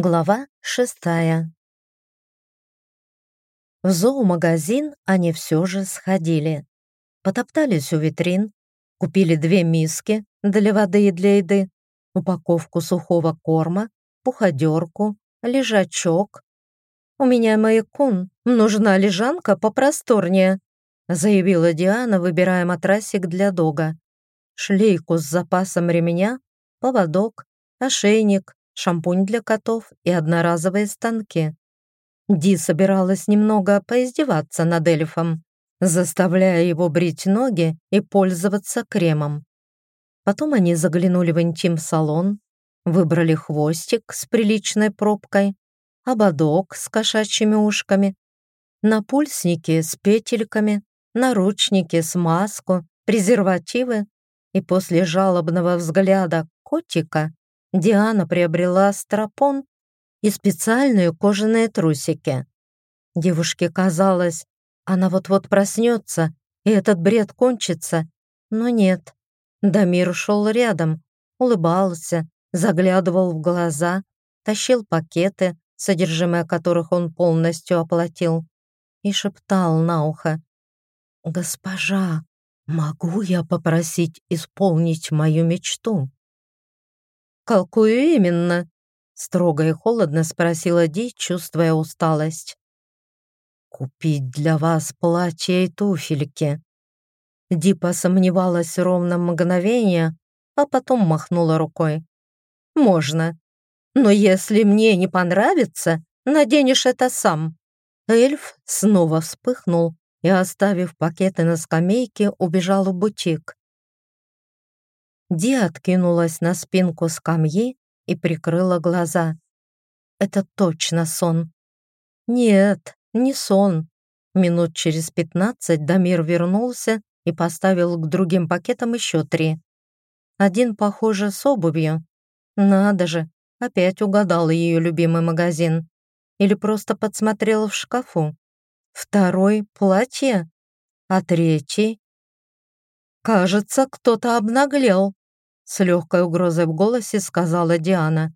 Глава шестая. В зоомагазин они все же сходили. Потоптались у витрин, купили две миски для воды и для еды, упаковку сухого корма, пуходерку, лежачок. «У меня маякун, нужна лежанка попросторнее», заявила Диана, выбирая матрасик для дога. Шлейку с запасом ремня, поводок, ошейник, шампунь для котов и одноразовые станки. Ди собиралась немного поиздеваться над эльфом, заставляя его брить ноги и пользоваться кремом. Потом они заглянули в интим-салон, выбрали хвостик с приличной пробкой, ободок с кошачьими ушками, напульсники с петельками, наручники с маску, презервативы, и после жалобного взгляда котика Диана приобрела стропон и специальные кожаные трусики. Девушке казалось, она вот-вот проснется, и этот бред кончится, но нет. Дамир шел рядом, улыбался, заглядывал в глаза, тащил пакеты, содержимое которых он полностью оплатил, и шептал на ухо. «Госпожа, могу я попросить исполнить мою мечту?» «Какую именно?» Строго и холодно спросила Ди, чувствуя усталость. «Купить для вас платье и туфельки». Ди посомневалась ровно мгновение, а потом махнула рукой. «Можно. Но если мне не понравится, наденешь это сам». Эльф снова вспыхнул и, оставив пакеты на скамейке, убежал в бутик. Ди откинулась на спинку скамьи и прикрыла глаза. Это точно сон. Нет, не сон. Минут через пятнадцать Дамир вернулся и поставил к другим пакетам еще три. Один, похоже, с обувью. Надо же, опять угадал ее любимый магазин. Или просто подсмотрел в шкафу. Второй — платье, а третий... Кажется, кто-то обнаглел. С легкой угрозой в голосе сказала Диана.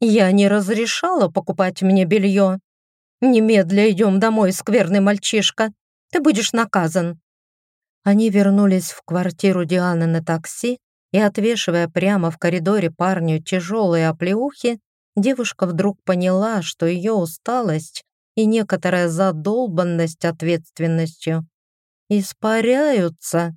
«Я не разрешала покупать мне белье. Немедля идем домой, скверный мальчишка. Ты будешь наказан». Они вернулись в квартиру Дианы на такси, и, отвешивая прямо в коридоре парню тяжелые оплеухи, девушка вдруг поняла, что ее усталость и некоторая задолбанность ответственностью испаряются.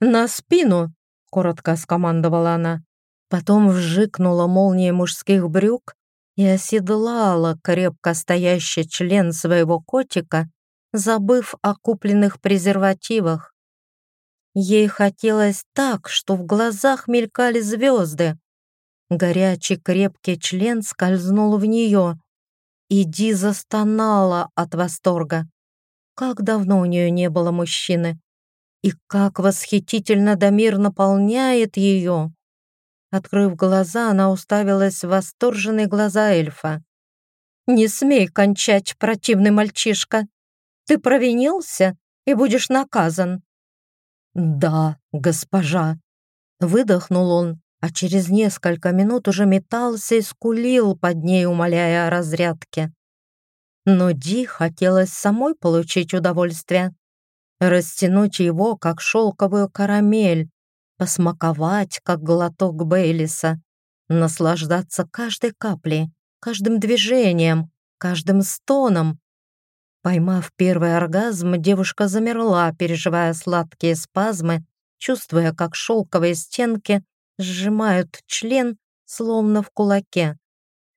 «На спину!» Коротко скомандовала она. Потом вжикнула молния мужских брюк и оседлала крепко стоящий член своего котика, забыв о купленных презервативах. Ей хотелось так, что в глазах мелькали звезды. Горячий крепкий член скользнул в нее, и Ди застонала от восторга. Как давно у нее не было мужчины. И как восхитительно Дамир наполняет ее! Открыв глаза, она уставилась в восторженные глаза эльфа. «Не смей кончать, противный мальчишка! Ты провинился и будешь наказан!» «Да, госпожа!» Выдохнул он, а через несколько минут уже метался и скулил под ней, умоляя о разрядке. Но Ди хотелось самой получить удовольствие растянуть его, как шелковую карамель, посмаковать, как глоток Бейлиса, наслаждаться каждой каплей, каждым движением, каждым стоном. Поймав первый оргазм, девушка замерла, переживая сладкие спазмы, чувствуя, как шелковые стенки сжимают член, словно в кулаке.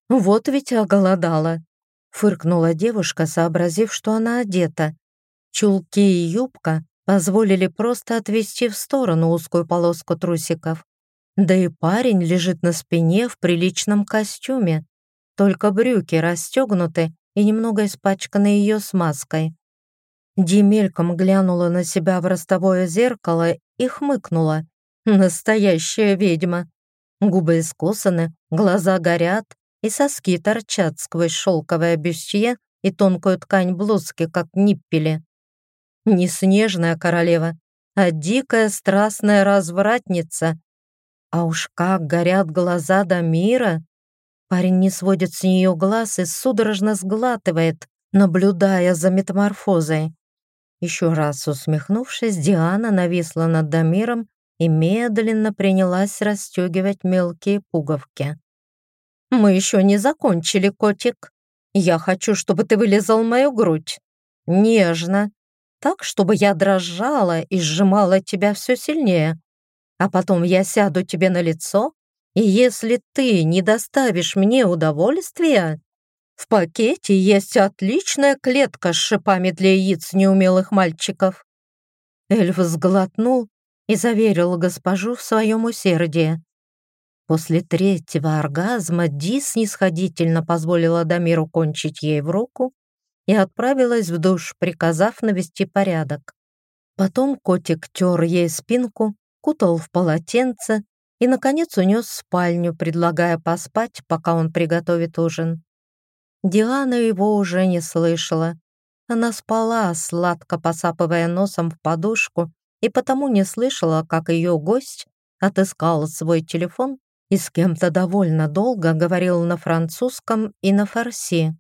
«Вот ведь оголодала!» — фыркнула девушка, сообразив, что она одета, Чулки и юбка позволили просто отвести в сторону узкую полоску трусиков. Да и парень лежит на спине в приличном костюме, только брюки расстегнуты и немного испачканы ее смазкой. Ди мельком глянула на себя в ростовое зеркало и хмыкнула. Настоящая ведьма. Губы искусаны, глаза горят, и соски торчат сквозь шелковое бюстье и тонкую ткань блузки, как ниппели не снежная королева, а дикая страстная развратница. А уж как горят глаза до мира! Парень не сводит с нее глаз и судорожно сглатывает, наблюдая за метаморфозой. Еще раз усмехнувшись, Диана нависла над Дамиром и медленно принялась расстегивать мелкие пуговки. «Мы еще не закончили, котик. Я хочу, чтобы ты вылезал мою грудь. Нежно, так, чтобы я дрожала и сжимала тебя все сильнее. А потом я сяду тебе на лицо, и если ты не доставишь мне удовольствия, в пакете есть отличная клетка с шипами для яиц неумелых мальчиков». Эльф сглотнул и заверил госпожу в своем усердии. После третьего оргазма Ди снисходительно позволила Дамиру кончить ей в руку и отправилась в душ, приказав навести порядок. Потом котик тер ей спинку, кутал в полотенце и, наконец, унес в спальню, предлагая поспать, пока он приготовит ужин. Диана его уже не слышала. Она спала, сладко посапывая носом в подушку, и потому не слышала, как ее гость отыскал свой телефон и с кем-то довольно долго говорил на французском и на фарси.